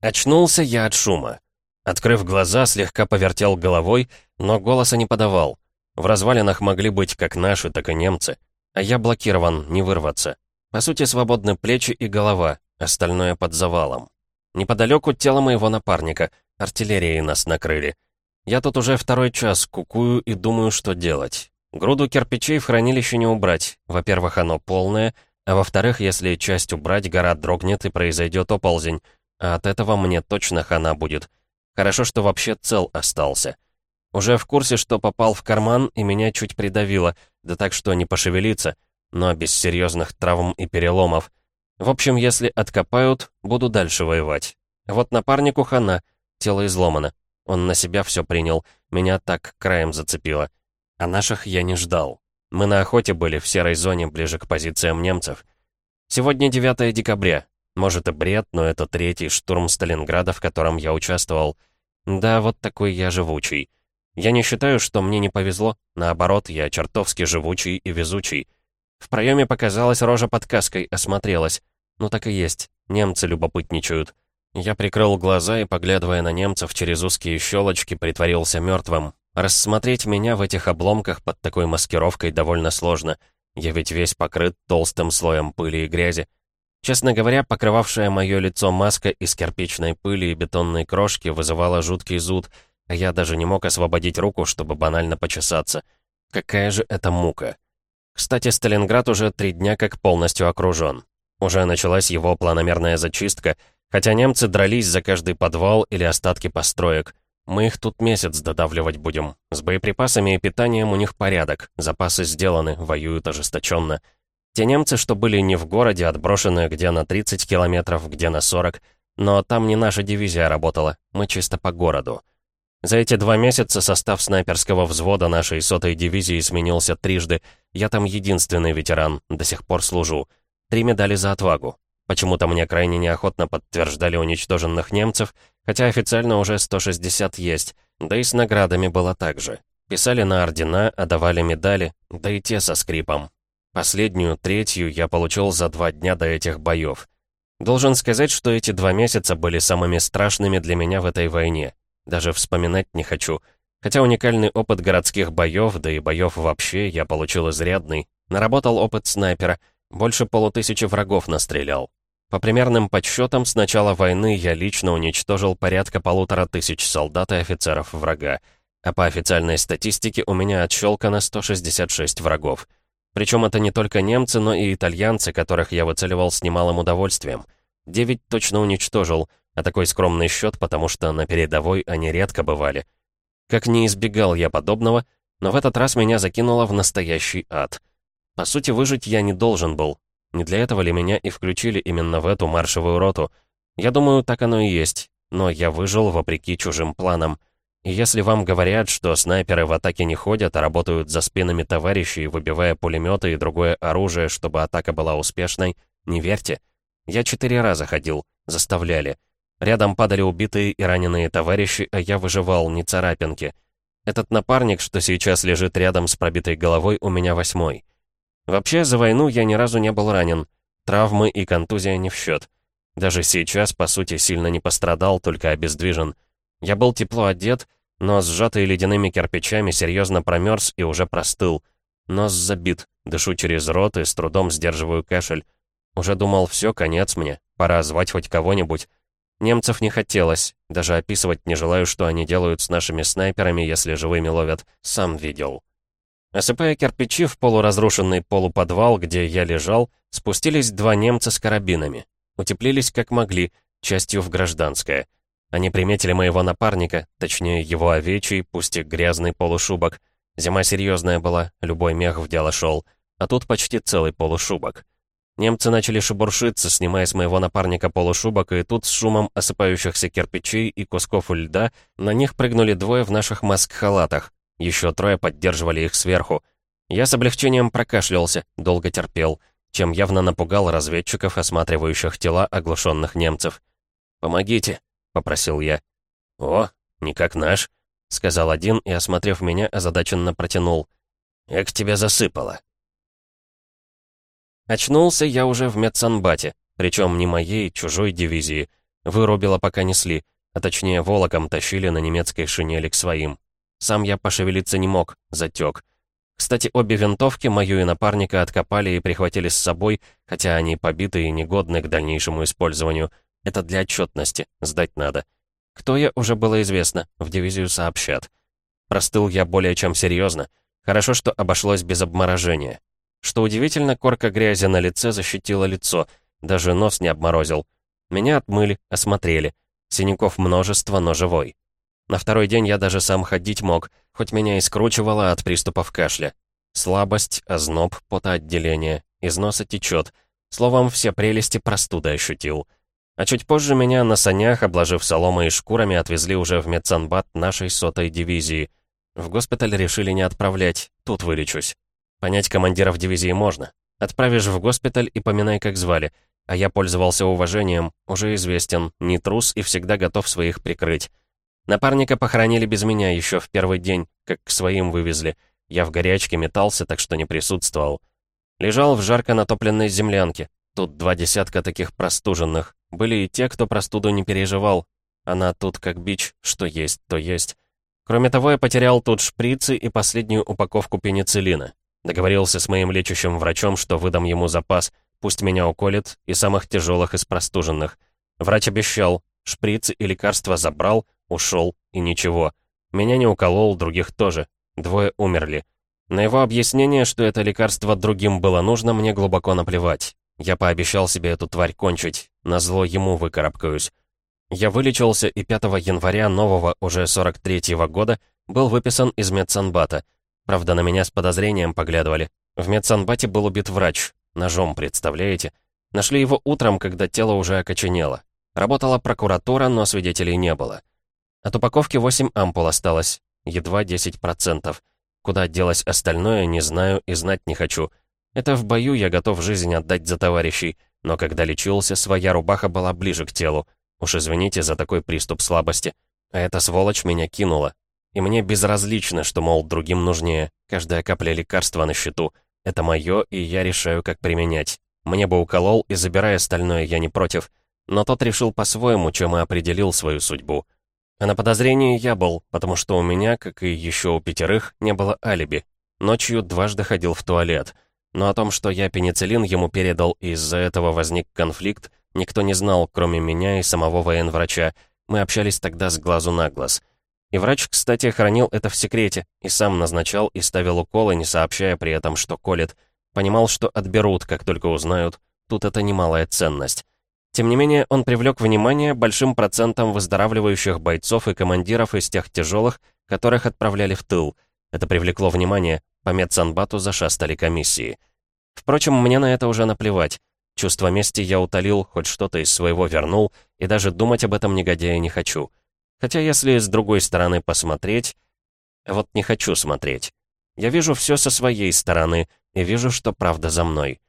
Очнулся я от шума. Открыв глаза, слегка повертел головой, но голоса не подавал. В развалинах могли быть как наши, так и немцы. А я блокирован, не вырваться. По сути, свободны плечи и голова, остальное под завалом. Неподалеку тело моего напарника, артиллерией нас накрыли. Я тут уже второй час кукую и думаю, что делать. Груду кирпичей в хранилище не убрать. Во-первых, оно полное, а во-вторых, если часть убрать, гора дрогнет и произойдет оползень, а от этого мне точно хана будет. Хорошо, что вообще цел остался. Уже в курсе, что попал в карман, и меня чуть придавило, да так что не пошевелиться, но без серьезных травм и переломов. В общем, если откопают, буду дальше воевать. Вот напарнику хана, тело изломано. Он на себя все принял, меня так краем зацепило. А наших я не ждал. Мы на охоте были в серой зоне, ближе к позициям немцев. Сегодня 9 декабря, может и бред, но это третий штурм Сталинграда, в котором я участвовал. Да, вот такой я живучий. Я не считаю, что мне не повезло. Наоборот, я чертовски живучий и везучий. В проеме показалась рожа под каской, осмотрелась. Ну так и есть, немцы любопытничают. Я прикрыл глаза и, поглядывая на немцев через узкие щелочки, притворился мертвым. Рассмотреть меня в этих обломках под такой маскировкой довольно сложно. Я ведь весь покрыт толстым слоем пыли и грязи. Честно говоря, покрывавшая мое лицо маска из кирпичной пыли и бетонной крошки вызывала жуткий зуд, а я даже не мог освободить руку, чтобы банально почесаться. Какая же это мука. Кстати, Сталинград уже три дня как полностью окружен. Уже началась его планомерная зачистка, хотя немцы дрались за каждый подвал или остатки построек. Мы их тут месяц додавливать будем. С боеприпасами и питанием у них порядок, запасы сделаны, воюют ожесточенно. Те немцы, что были не в городе, отброшены где на 30 километров, где на 40, но там не наша дивизия работала, мы чисто по городу. За эти два месяца состав снайперского взвода нашей сотой дивизии сменился трижды. Я там единственный ветеран, до сих пор служу. Три медали за отвагу. Почему-то мне крайне неохотно подтверждали уничтоженных немцев, хотя официально уже 160 есть, да и с наградами было так же. Писали на ордена, а давали медали, да и те со скрипом. Последнюю, третью я получил за два дня до этих боев. Должен сказать, что эти два месяца были самыми страшными для меня в этой войне. Даже вспоминать не хочу. Хотя уникальный опыт городских боев, да и боев вообще, я получил изрядный. Наработал опыт снайпера. Больше полутысячи врагов настрелял. По примерным подсчетам, с начала войны я лично уничтожил порядка полутора тысяч солдат и офицеров врага. А по официальной статистике у меня отщелкано 166 врагов. Причем это не только немцы, но и итальянцы, которых я выцеливал с немалым удовольствием. Девять точно уничтожил, а такой скромный счет, потому что на передовой они редко бывали. Как не избегал я подобного, но в этот раз меня закинуло в настоящий ад. По сути, выжить я не должен был. Не для этого ли меня и включили именно в эту маршевую роту? Я думаю, так оно и есть. Но я выжил вопреки чужим планам. Если вам говорят, что снайперы в атаке не ходят, а работают за спинами товарищей, выбивая пулеметы и другое оружие, чтобы атака была успешной, не верьте. Я четыре раза ходил, заставляли. Рядом падали убитые и раненые товарищи, а я выживал, не царапинки. Этот напарник, что сейчас лежит рядом с пробитой головой, у меня восьмой. Вообще, за войну я ни разу не был ранен. Травмы и контузия не в счет. Даже сейчас, по сути, сильно не пострадал, только обездвижен. Я был тепло одет, но сжатый ледяными кирпичами серьезно промерз и уже простыл. Нос забит, дышу через рот и с трудом сдерживаю кашель. Уже думал, все, конец мне, пора звать хоть кого-нибудь. Немцев не хотелось, даже описывать не желаю, что они делают с нашими снайперами, если живыми ловят, сам видел. Осыпая кирпичи в полуразрушенный полуподвал, где я лежал, спустились два немца с карабинами. Утеплились как могли, частью в гражданское. Они приметили моего напарника, точнее его овечий, пусть и грязный полушубок. Зима серьезная была, любой мех в дело шел, а тут почти целый полушубок. Немцы начали шебуршиться, снимая с моего напарника полушубок, и тут с шумом осыпающихся кирпичей и кусков льда на них прыгнули двое в наших маск-халатах. Еще трое поддерживали их сверху. Я с облегчением прокашлялся, долго терпел, чем явно напугал разведчиков, осматривающих тела оглушенных немцев. «Помогите!» Попросил я. «О, не как наш», — сказал один и, осмотрев меня, озадаченно протянул. «Эк тебя засыпало». Очнулся я уже в медсанбате, причем не моей, чужой дивизии. Вырубило, пока несли, а точнее волоком тащили на немецкой шинели к своим. Сам я пошевелиться не мог, затек. Кстати, обе винтовки мою и напарника откопали и прихватили с собой, хотя они побиты и негодны к дальнейшему использованию. Это для отчетности, сдать надо. Кто я, уже было известно, в дивизию сообщат. Простыл я более чем серьезно. Хорошо, что обошлось без обморожения. Что удивительно, корка грязи на лице защитила лицо, даже нос не обморозил. Меня отмыли, осмотрели. Синяков множество, но живой. На второй день я даже сам ходить мог, хоть меня и скручивало от приступов кашля. Слабость, озноб, потоотделение, из носа течет. Словом, все прелести простуды ощутил. А чуть позже меня на санях, обложив соломой и шкурами, отвезли уже в медсанбат нашей сотой дивизии. В госпиталь решили не отправлять, тут вылечусь. Понять командиров дивизии можно. Отправишь в госпиталь и поминай, как звали. А я пользовался уважением, уже известен, не трус и всегда готов своих прикрыть. Напарника похоронили без меня еще в первый день, как к своим вывезли. Я в горячке метался, так что не присутствовал. Лежал в жарко натопленной землянке. Тут два десятка таких простуженных. Были и те, кто простуду не переживал. Она тут как бич, что есть, то есть. Кроме того, я потерял тут шприцы и последнюю упаковку пенициллина. Договорился с моим лечащим врачом, что выдам ему запас, пусть меня уколет, и самых тяжелых из простуженных. Врач обещал, шприцы и лекарства забрал, ушел, и ничего. Меня не уколол, других тоже. Двое умерли. На его объяснение, что это лекарство другим было нужно, мне глубоко наплевать. Я пообещал себе эту тварь кончить, назло ему выкарабкаюсь. Я вылечился и 5 января нового, уже 43-го года, был выписан из медсанбата — Правда, на меня с подозрением поглядывали. В медсанбате был убит врач. Ножом, представляете? Нашли его утром, когда тело уже окоченело. Работала прокуратура, но свидетелей не было. От упаковки 8 ампул осталось. Едва 10%. Куда делось остальное, не знаю и знать не хочу. Это в бою я готов жизнь отдать за товарищей, но когда лечился, своя рубаха была ближе к телу. Уж извините за такой приступ слабости. А эта сволочь меня кинула, и мне безразлично, что, мол, другим нужнее. Каждая капля лекарства на счету. Это мое, и я решаю, как применять. Мне бы уколол, и забирая остальное, я не против. Но тот решил по-своему, чем и определил свою судьбу. А на подозрении я был, потому что у меня, как и еще у пятерых, не было алиби. Ночью дважды ходил в туалет. Но о том, что я пенициллин ему передал, и из-за этого возник конфликт, никто не знал, кроме меня и самого военврача. Мы общались тогда с глазу на глаз. И врач, кстати, хранил это в секрете, и сам назначал и ставил уколы, не сообщая при этом, что колет. Понимал, что отберут, как только узнают. Тут это немалая ценность. Тем не менее, он привлек внимание большим процентом выздоравливающих бойцов и командиров из тех тяжелых, которых отправляли в тыл. Это привлекло внимание, по медсанбату зашастали комиссии. Впрочем, мне на это уже наплевать. Чувство мести я утолил, хоть что-то из своего вернул, и даже думать об этом негодяе не хочу. Хотя если с другой стороны посмотреть... Вот не хочу смотреть. Я вижу все со своей стороны и вижу, что правда за мной.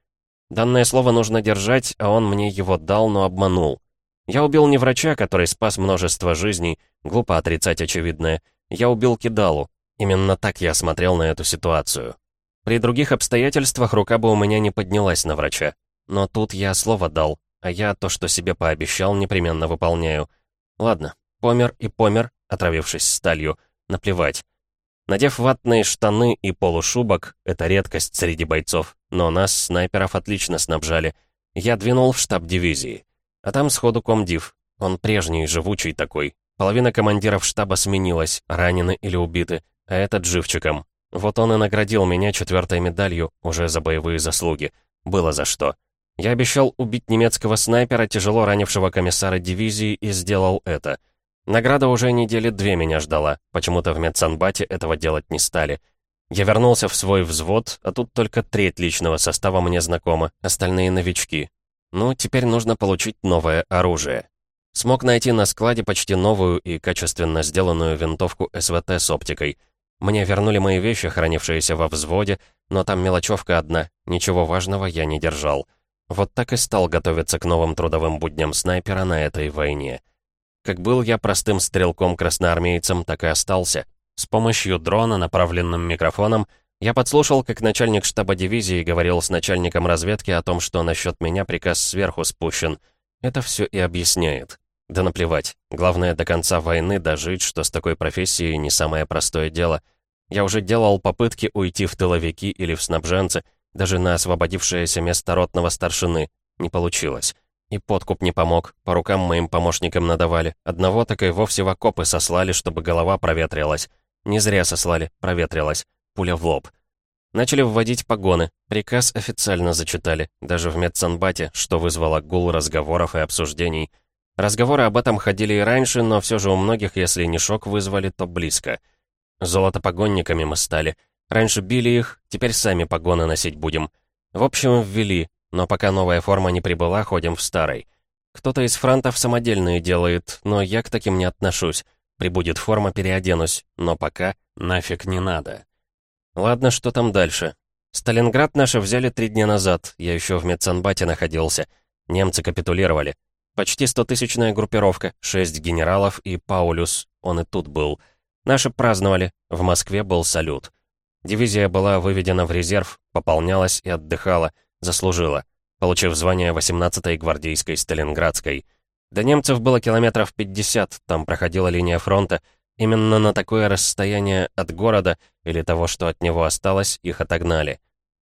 Данное слово нужно держать, а он мне его дал, но обманул. Я убил не врача, который спас множество жизней, глупо отрицать очевидное. Я убил Кидалу. Именно так я смотрел на эту ситуацию. При других обстоятельствах рука бы у меня не поднялась на врача. Но тут я слово дал, а я то, что себе пообещал, непременно выполняю. Ладно, Помер и помер, отравившись сталью. Наплевать. Надев ватные штаны и полушубок, это редкость среди бойцов, но нас, снайперов, отлично снабжали. Я двинул в штаб дивизии. А там сходу комдив. Он прежний, живучий такой. Половина командиров штаба сменилась, ранены или убиты, а этот живчиком. Вот он и наградил меня четвертой медалью, уже за боевые заслуги. Было за что. Я обещал убить немецкого снайпера, тяжело ранившего комиссара дивизии, и сделал это — Награда уже недели две меня ждала. Почему-то в медсанбате этого делать не стали. Я вернулся в свой взвод, а тут только треть личного состава мне знакома, остальные новички. Ну, теперь нужно получить новое оружие. Смог найти на складе почти новую и качественно сделанную винтовку СВТ с оптикой. Мне вернули мои вещи, хранившиеся во взводе, но там мелочевка одна, ничего важного я не держал. Вот так и стал готовиться к новым трудовым будням снайпера на этой войне. Как был я простым стрелком-красноармейцем, так и остался. С помощью дрона, направленным микрофоном, я подслушал, как начальник штаба дивизии говорил с начальником разведки о том, что насчет меня приказ сверху спущен. Это все и объясняет. Да наплевать. Главное, до конца войны дожить, что с такой профессией не самое простое дело. Я уже делал попытки уйти в тыловики или в снабженцы, даже на освободившееся место ротного старшины. Не получилось. И подкуп не помог, по рукам моим помощникам надавали. Одного так и вовсе в окопы сослали, чтобы голова проветрилась. Не зря сослали, проветрилась. Пуля в лоб. Начали вводить погоны. Приказ официально зачитали, даже в медсанбате, что вызвало гул разговоров и обсуждений. Разговоры об этом ходили и раньше, но все же у многих, если не шок вызвали, то близко. Золотопогонниками мы стали. Раньше били их, теперь сами погоны носить будем. В общем, ввели, но пока новая форма не прибыла, ходим в старой. Кто-то из франтов самодельные делает, но я к таким не отношусь. Прибудет форма, переоденусь, но пока нафиг не надо. Ладно, что там дальше? Сталинград наши взяли три дня назад, я еще в медсанбате находился. Немцы капитулировали. Почти стотысячная группировка, шесть генералов и Паулюс, он и тут был. Наши праздновали, в Москве был салют. Дивизия была выведена в резерв, пополнялась и отдыхала, заслужила, получив звание 18-й гвардейской Сталинградской. До немцев было километров 50, там проходила линия фронта, Именно на такое расстояние от города или того, что от него осталось, их отогнали.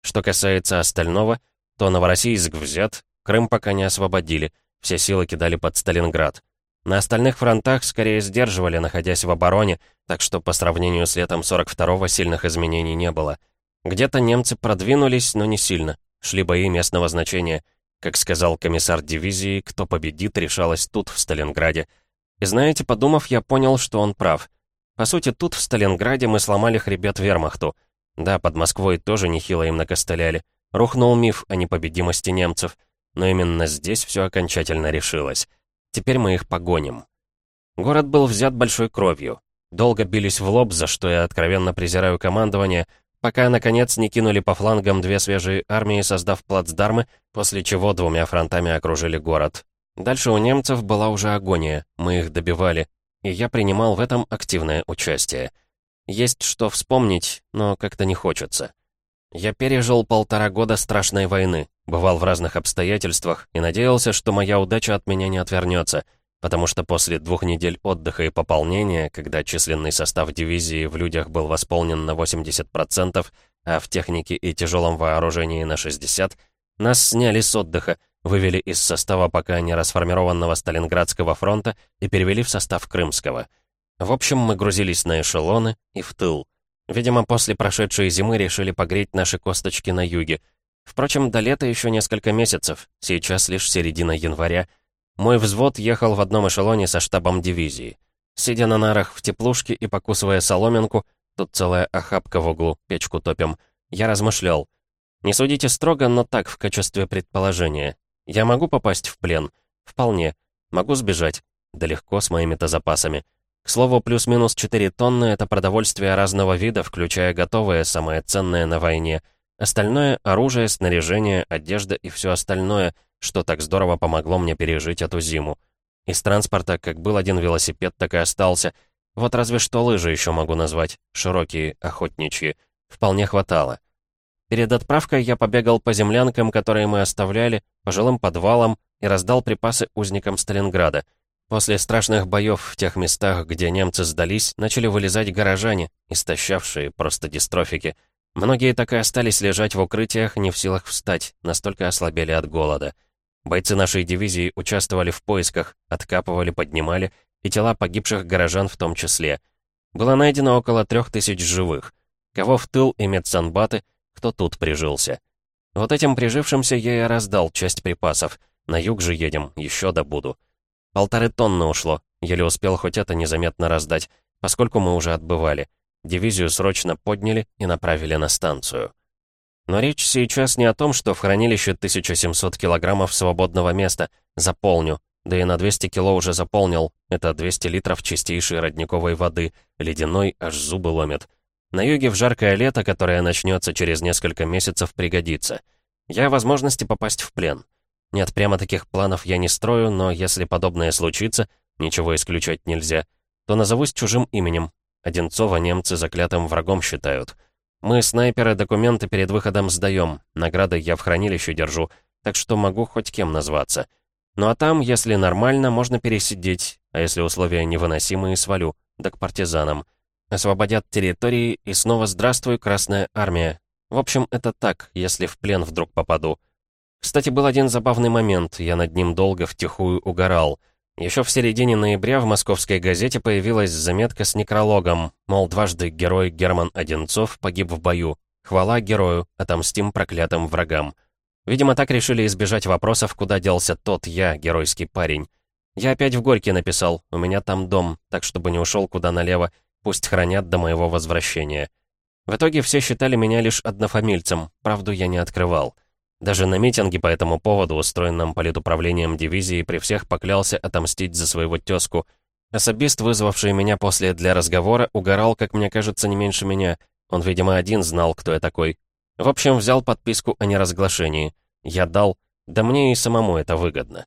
Что касается остального, то Новороссийск взят, Крым пока не освободили, все силы кидали под Сталинград. На остальных фронтах скорее сдерживали, находясь в обороне, так что по сравнению с летом 42-го сильных изменений не было. Где-то немцы продвинулись, но не сильно. Шли бои местного значения. Как сказал комиссар дивизии, кто победит, решалось тут, в Сталинграде. И знаете, подумав, я понял, что он прав. По сути, тут, в Сталинграде, мы сломали хребет вермахту. Да, под Москвой тоже нехило им накостыляли. Рухнул миф о непобедимости немцев. Но именно здесь все окончательно решилось. Теперь мы их погоним. Город был взят большой кровью. Долго бились в лоб, за что я откровенно презираю командование, пока, наконец, не кинули по флангам две свежие армии, создав плацдармы, после чего двумя фронтами окружили город. Дальше у немцев была уже агония, мы их добивали, и я принимал в этом активное участие. Есть что вспомнить, но как-то не хочется. Я пережил полтора года страшной войны, бывал в разных обстоятельствах и надеялся, что моя удача от меня не отвернется, потому что после двух недель отдыха и пополнения, когда численный состав дивизии в людях был восполнен на 80%, а в технике и тяжелом вооружении на 60%, нас сняли с отдыха, вывели из состава пока не расформированного Сталинградского фронта и перевели в состав Крымского. В общем, мы грузились на эшелоны и в тыл. Видимо, после прошедшей зимы решили погреть наши косточки на юге. Впрочем, до лета еще несколько месяцев, сейчас лишь середина января. Мой взвод ехал в одном эшелоне со штабом дивизии. Сидя на нарах в теплушке и покусывая соломинку, тут целая охапка в углу, печку топим, я размышлял. Не судите строго, но так, в качестве предположения. Я могу попасть в плен? Вполне. Могу сбежать? Да легко, с моими-то запасами. К слову, плюс-минус 4 тонны — это продовольствие разного вида, включая готовое, самое ценное на войне. Остальное — оружие, снаряжение, одежда и все остальное, что так здорово помогло мне пережить эту зиму. Из транспорта как был один велосипед, так и остался. Вот разве что лыжи еще могу назвать, широкие, охотничьи. Вполне хватало. Перед отправкой я побегал по землянкам, которые мы оставляли, по жилым подвалам и раздал припасы узникам Сталинграда. После страшных боев в тех местах, где немцы сдались, начали вылезать горожане, истощавшие просто дистрофики. Многие так и остались лежать в укрытиях, не в силах встать, настолько ослабели от голода. Бойцы нашей дивизии участвовали в поисках, откапывали, поднимали, и тела погибших горожан в том числе. Было найдено около трех тысяч живых. Кого в тыл и медсанбаты, кто тут прижился. Вот этим прижившимся я и раздал часть припасов. На юг же едем, еще добуду. Полторы тонны ушло, еле успел хоть это незаметно раздать, поскольку мы уже отбывали. Дивизию срочно подняли и направили на станцию. Но речь сейчас не о том, что в хранилище 1700 килограммов свободного места. Заполню. Да и на 200 кило уже заполнил. Это 200 литров чистейшей родниковой воды. Ледяной аж зубы ломят. На юге в жаркое лето, которое начнется через несколько месяцев, пригодится. Я возможности попасть в плен. Нет, прямо таких планов я не строю, но если подобное случится, ничего исключать нельзя, то назовусь чужим именем. Одинцова немцы заклятым врагом считают. Мы, снайперы, документы перед выходом сдаем, награды я в хранилище держу, так что могу хоть кем назваться. Ну а там, если нормально, можно пересидеть, а если условия невыносимые, свалю, да к партизанам. Освободят территории, и снова здравствуй, Красная Армия. В общем, это так, если в плен вдруг попаду. Кстати, был один забавный момент, я над ним долго втихую угорал. Еще в середине ноября в московской газете появилась заметка с некрологом, мол, дважды герой Герман Одинцов погиб в бою. Хвала герою, отомстим проклятым врагам. Видимо, так решили избежать вопросов, куда делся тот я, геройский парень. Я опять в Горьке написал, у меня там дом, так чтобы не ушел куда налево, пусть хранят до моего возвращения. В итоге все считали меня лишь однофамильцем, правду я не открывал. Даже на митинге по этому поводу, устроенном политуправлением дивизии, при всех поклялся отомстить за своего тезку. Особист, вызвавший меня после для разговора, угорал, как мне кажется, не меньше меня. Он, видимо, один знал, кто я такой. В общем, взял подписку о неразглашении. Я дал, да мне и самому это выгодно.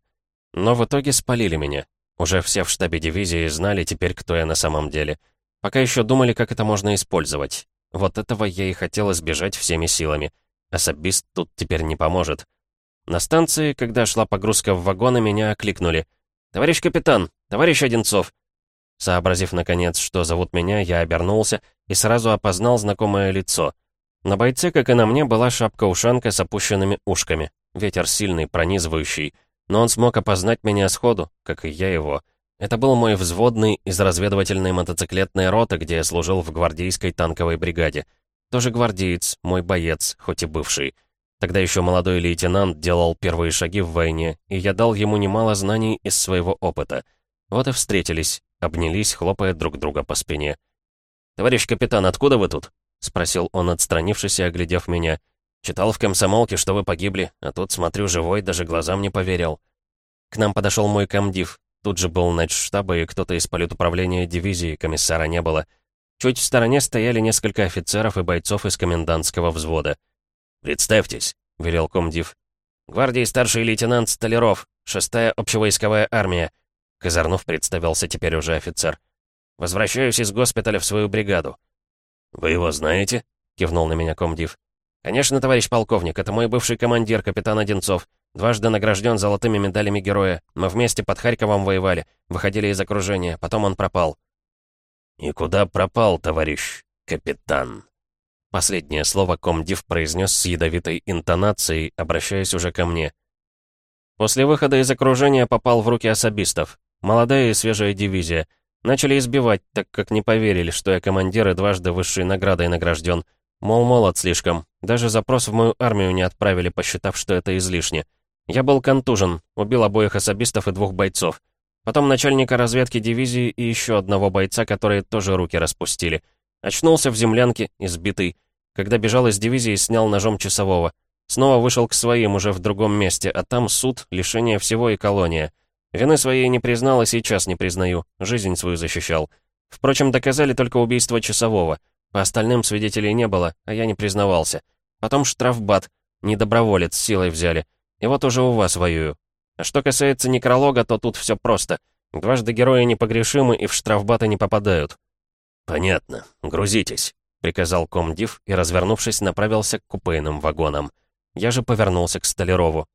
Но в итоге спалили меня. Уже все в штабе дивизии знали теперь, кто я на самом деле. Пока еще думали, как это можно использовать. Вот этого я и хотел избежать всеми силами. Особист тут теперь не поможет. На станции, когда шла погрузка в вагоны, меня окликнули. «Товарищ капитан! Товарищ Одинцов!» Сообразив, наконец, что зовут меня, я обернулся и сразу опознал знакомое лицо. На бойце, как и на мне, была шапка-ушанка с опущенными ушками. Ветер сильный, пронизывающий. Но он смог опознать меня сходу, как и я его. Это был мой взводный из разведывательной мотоциклетной роты, где я служил в гвардейской танковой бригаде. Тоже гвардеец, мой боец, хоть и бывший. Тогда еще молодой лейтенант делал первые шаги в войне, и я дал ему немало знаний из своего опыта. Вот и встретились, обнялись, хлопая друг друга по спине. «Товарищ капитан, откуда вы тут?» — спросил он, отстранившись и оглядев меня. «Читал в комсомолке, что вы погибли, а тут, смотрю, живой, даже глазам не поверил». К нам подошел мой комдив. Тут же был штаба и кто-то из политуправления дивизии, комиссара не было. Чуть в стороне стояли несколько офицеров и бойцов из комендантского взвода. «Представьтесь», — велел комдив. «Гвардии старший лейтенант Столяров, шестая общевойсковая армия», — Казарнов представился теперь уже офицер. «Возвращаюсь из госпиталя в свою бригаду». «Вы его знаете?» — кивнул на меня комдив. «Конечно, товарищ полковник, это мой бывший командир, капитан Одинцов. Дважды награжден золотыми медалями героя. Мы вместе под Харьковом воевали, выходили из окружения, потом он пропал». «И куда пропал, товарищ капитан?» Последнее слово комдив произнес с ядовитой интонацией, обращаясь уже ко мне. После выхода из окружения попал в руки особистов. Молодая и свежая дивизия. Начали избивать, так как не поверили, что я командир и дважды высшей наградой награжден. Мол, молод слишком. Даже запрос в мою армию не отправили, посчитав, что это излишне. Я был контужен, убил обоих особистов и двух бойцов. Потом начальника разведки дивизии и еще одного бойца, которые тоже руки распустили. Очнулся в землянке, избитый. Когда бежал из дивизии, снял ножом часового. Снова вышел к своим уже в другом месте, а там суд, лишение всего и колония. Вины своей не признал и сейчас не признаю. Жизнь свою защищал. Впрочем, доказали только убийство часового. По остальным свидетелей не было, а я не признавался. Потом штрафбат. Недоброволец, силой взяли. И вот уже у вас воюю. А что касается некролога, то тут все просто. Дважды герои непогрешимы и в штрафбаты не попадают. «Понятно. Грузитесь», — приказал комдив и, развернувшись, направился к купейным вагонам. Я же повернулся к Столярову.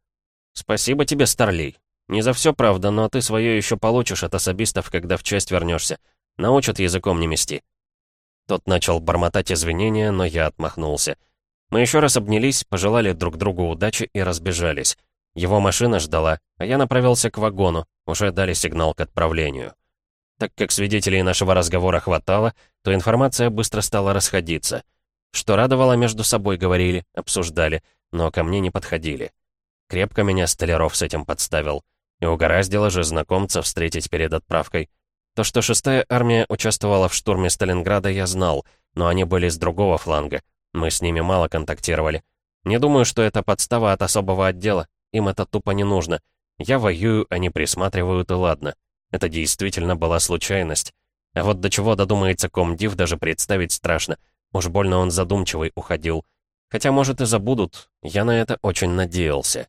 «Спасибо тебе, Старлей. Не за все, правда, но ты свое еще получишь от особистов, когда в часть вернешься. Научат языком не мести». Тот начал бормотать извинения, но я отмахнулся. Мы еще раз обнялись, пожелали друг другу удачи и разбежались. Его машина ждала, а я направился к вагону, уже дали сигнал к отправлению. Так как свидетелей нашего разговора хватало, то информация быстро стала расходиться. Что радовало, между собой говорили, обсуждали, но ко мне не подходили. Крепко меня Столяров с этим подставил. И угораздило же знакомца встретить перед отправкой. То, что шестая армия участвовала в штурме Сталинграда, я знал, но они были с другого фланга. Мы с ними мало контактировали. Не думаю, что это подстава от особого отдела, им это тупо не нужно. Я воюю, они присматривают, и ладно. Это действительно была случайность. А вот до чего додумается комдив, даже представить страшно. Уж больно он задумчивый уходил. Хотя, может, и забудут. Я на это очень надеялся.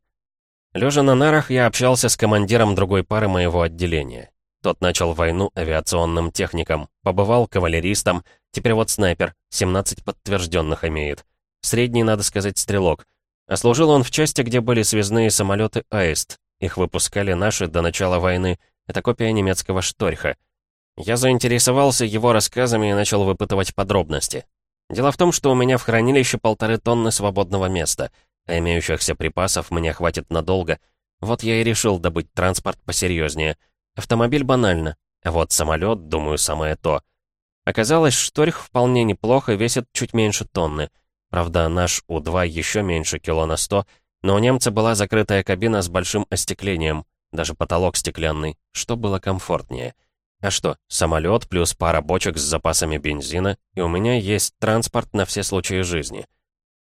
Лежа на нарах, я общался с командиром другой пары моего отделения. Тот начал войну авиационным техником, побывал кавалеристом, теперь вот снайпер, 17 подтвержденных имеет. Средний, надо сказать, стрелок. А служил он в части, где были связные самолеты «Аист», их выпускали наши до начала войны. Это копия немецкого «Шторха». Я заинтересовался его рассказами и начал выпытывать подробности. Дело в том, что у меня в хранилище полторы тонны свободного места, а имеющихся припасов мне хватит надолго. Вот я и решил добыть транспорт посерьезнее. Автомобиль банально, а вот самолет, думаю, самое то. Оказалось, шторх вполне неплохо, весит чуть меньше тонны. Правда, наш У-2 еще меньше кило на сто, но у немца была закрытая кабина с большим остеклением, даже потолок стеклянный, что было комфортнее. А что, самолет плюс пара бочек с запасами бензина, и у меня есть транспорт на все случаи жизни.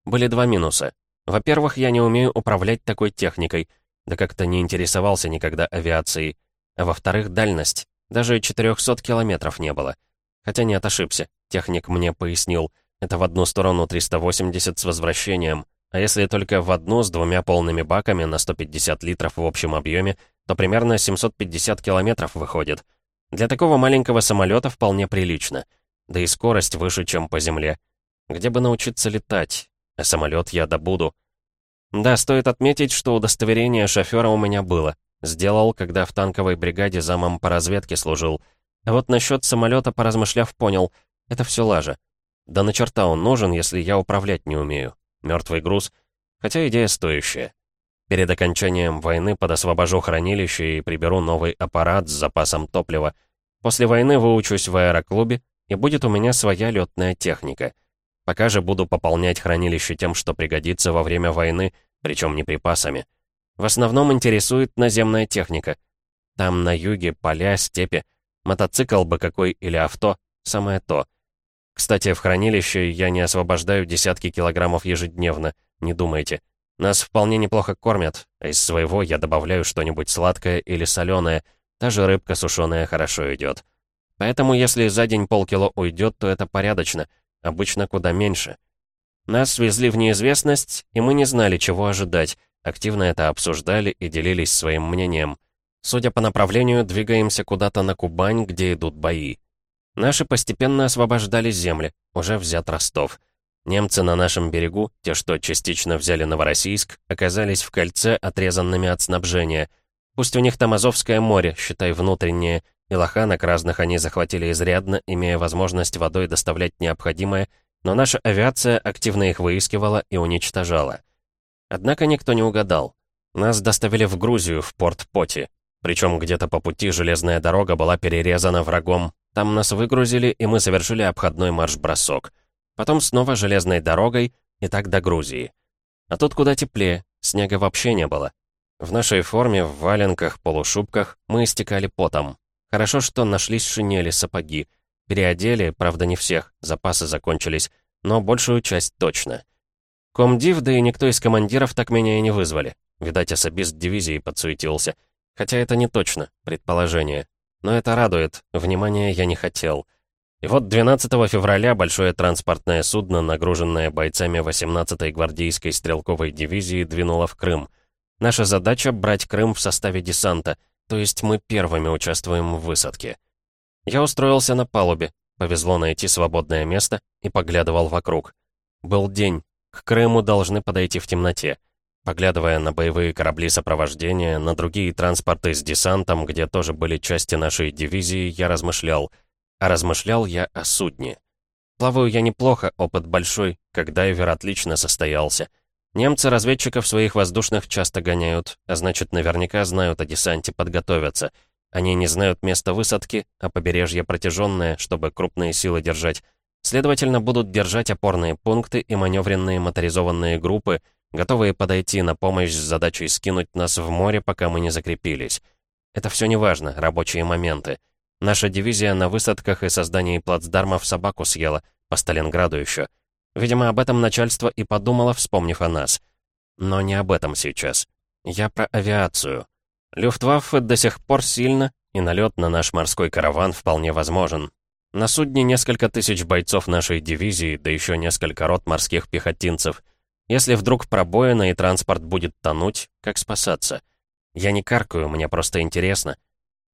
Были два минуса. Во-первых, я не умею управлять такой техникой, да как-то не интересовался никогда авиацией. А во-вторых, дальность. Даже 400 километров не было. Хотя нет, ошибся. Техник мне пояснил. Это в одну сторону 380 с возвращением. А если только в одну с двумя полными баками на 150 литров в общем объеме, то примерно 750 километров выходит. Для такого маленького самолета вполне прилично. Да и скорость выше, чем по земле. Где бы научиться летать? А самолет я добуду. Да, стоит отметить, что удостоверение шофера у меня было. Сделал, когда в танковой бригаде замом по разведке служил. А вот насчет самолета, поразмышляв, понял, это все лажа. Да на черта он нужен, если я управлять не умею. Мертвый груз. Хотя идея стоящая. Перед окончанием войны подосвобожу хранилище и приберу новый аппарат с запасом топлива. После войны выучусь в аэроклубе, и будет у меня своя летная техника. Пока же буду пополнять хранилище тем, что пригодится во время войны, причем не припасами. В основном интересует наземная техника. Там на юге поля, степи. Мотоцикл бы какой или авто — самое то. Кстати, в хранилище я не освобождаю десятки килограммов ежедневно, не думайте. Нас вполне неплохо кормят, а из своего я добавляю что-нибудь сладкое или соленое. Та же рыбка сушеная хорошо идет. Поэтому если за день полкило уйдет, то это порядочно. Обычно куда меньше. Нас свезли в неизвестность, и мы не знали, чего ожидать. Активно это обсуждали и делились своим мнением. Судя по направлению, двигаемся куда-то на Кубань, где идут бои. Наши постепенно освобождали земли, уже взят Ростов. Немцы на нашем берегу, те, что частично взяли Новороссийск, оказались в кольце, отрезанными от снабжения. Пусть у них там Азовское море, считай, внутреннее, и лоханок разных они захватили изрядно, имея возможность водой доставлять необходимое, но наша авиация активно их выискивала и уничтожала. Однако никто не угадал. Нас доставили в Грузию, в порт Поти. Причем где-то по пути железная дорога была перерезана врагом. Там нас выгрузили, и мы совершили обходной марш-бросок. Потом снова железной дорогой, и так до Грузии. А тут куда теплее, снега вообще не было. В нашей форме, в валенках, полушубках, мы истекали потом. Хорошо, что нашлись шинели, сапоги. Переодели, правда не всех, запасы закончились, но большую часть точно. Комдив, да и никто из командиров так меня и не вызвали. Видать, особист дивизии подсуетился. Хотя это не точно, предположение. Но это радует, внимания я не хотел. И вот 12 февраля большое транспортное судно, нагруженное бойцами 18-й гвардейской стрелковой дивизии, двинуло в Крым. Наша задача — брать Крым в составе десанта, то есть мы первыми участвуем в высадке. Я устроился на палубе, повезло найти свободное место и поглядывал вокруг. Был день, к Крыму должны подойти в темноте. Поглядывая на боевые корабли сопровождения, на другие транспорты с десантом, где тоже были части нашей дивизии, я размышлял — а размышлял я о судне. Плаваю я неплохо, опыт большой, как дайвер отлично состоялся. Немцы разведчиков своих воздушных часто гоняют, а значит, наверняка знают о десанте, подготовятся. Они не знают места высадки, а побережье протяженное, чтобы крупные силы держать. Следовательно, будут держать опорные пункты и маневренные моторизованные группы, готовые подойти на помощь с задачей скинуть нас в море, пока мы не закрепились. Это все неважно, рабочие моменты. Наша дивизия на высадках и создании плацдармов собаку съела, по Сталинграду еще. Видимо, об этом начальство и подумало, вспомнив о нас. Но не об этом сейчас. Я про авиацию. Люфтваффе до сих пор сильно, и налет на наш морской караван вполне возможен. На судне несколько тысяч бойцов нашей дивизии, да еще несколько рот морских пехотинцев. Если вдруг пробоина и транспорт будет тонуть, как спасаться? Я не каркаю, мне просто интересно.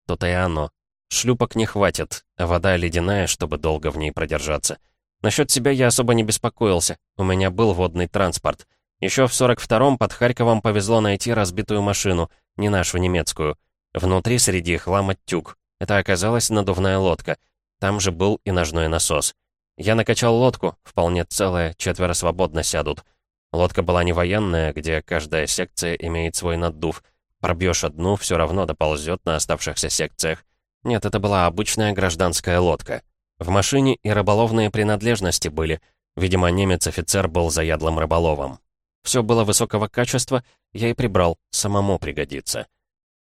То-то и оно. Шлюпок не хватит, а вода ледяная, чтобы долго в ней продержаться. Насчет себя я особо не беспокоился, у меня был водный транспорт. Еще в 42-м под Харьковом повезло найти разбитую машину, не нашу немецкую. Внутри среди хлама тюк. Это оказалась надувная лодка. Там же был и ножной насос. Я накачал лодку, вполне целая, четверо свободно сядут. Лодка была не военная, где каждая секция имеет свой наддув. Пробьешь одну, все равно доползет на оставшихся секциях. Нет, это была обычная гражданская лодка. В машине и рыболовные принадлежности были. Видимо, немец-офицер был заядлым рыболовом. Все было высокого качества, я и прибрал, самому пригодится.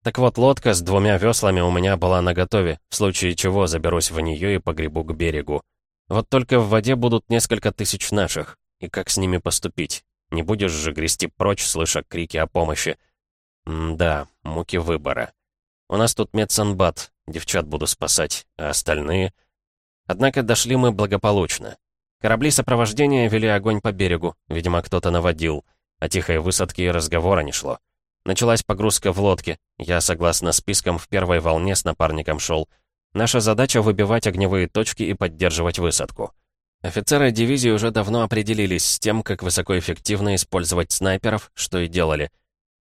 Так вот, лодка с двумя веслами у меня была наготове, в случае чего заберусь в нее и погребу к берегу. Вот только в воде будут несколько тысяч наших. И как с ними поступить? Не будешь же грести прочь, слыша крики о помощи. М да, муки выбора. У нас тут медсанбат, девчат буду спасать, а остальные... Однако дошли мы благополучно. Корабли сопровождения вели огонь по берегу, видимо, кто-то наводил. О тихой высадке и разговора не шло. Началась погрузка в лодке. Я, согласно спискам, в первой волне с напарником шел. Наша задача — выбивать огневые точки и поддерживать высадку. Офицеры дивизии уже давно определились с тем, как высокоэффективно использовать снайперов, что и делали.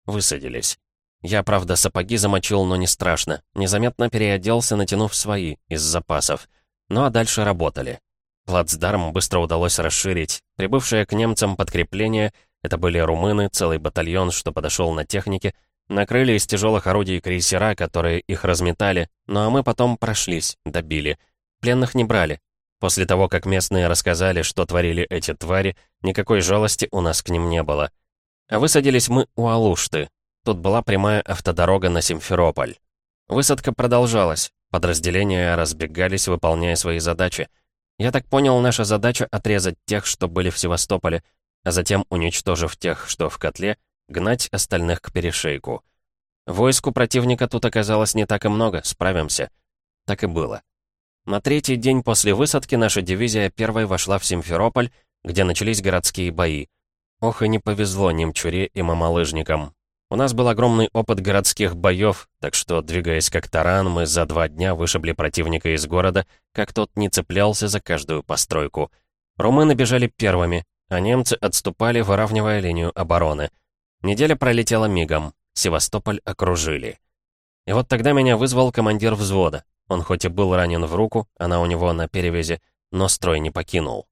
Высадились. Я, правда, сапоги замочил, но не страшно. Незаметно переоделся, натянув свои, из запасов. Ну а дальше работали. Плацдарм быстро удалось расширить. Прибывшее к немцам подкрепление, это были румыны, целый батальон, что подошел на технике, накрыли из тяжелых орудий крейсера, которые их разметали, ну а мы потом прошлись, добили. Пленных не брали. После того, как местные рассказали, что творили эти твари, никакой жалости у нас к ним не было. А высадились мы у Алушты. Тут была прямая автодорога на Симферополь. Высадка продолжалась. Подразделения разбегались, выполняя свои задачи. Я так понял, наша задача — отрезать тех, что были в Севастополе, а затем, уничтожив тех, что в котле, гнать остальных к перешейку. Войску противника тут оказалось не так и много, справимся. Так и было. На третий день после высадки наша дивизия первой вошла в Симферополь, где начались городские бои. Ох и не повезло немчуре и мамалыжникам. У нас был огромный опыт городских боев, так что, двигаясь как таран, мы за два дня вышибли противника из города, как тот не цеплялся за каждую постройку. Румыны бежали первыми, а немцы отступали, выравнивая линию обороны. Неделя пролетела мигом, Севастополь окружили. И вот тогда меня вызвал командир взвода. Он хоть и был ранен в руку, она у него на перевязи, но строй не покинул.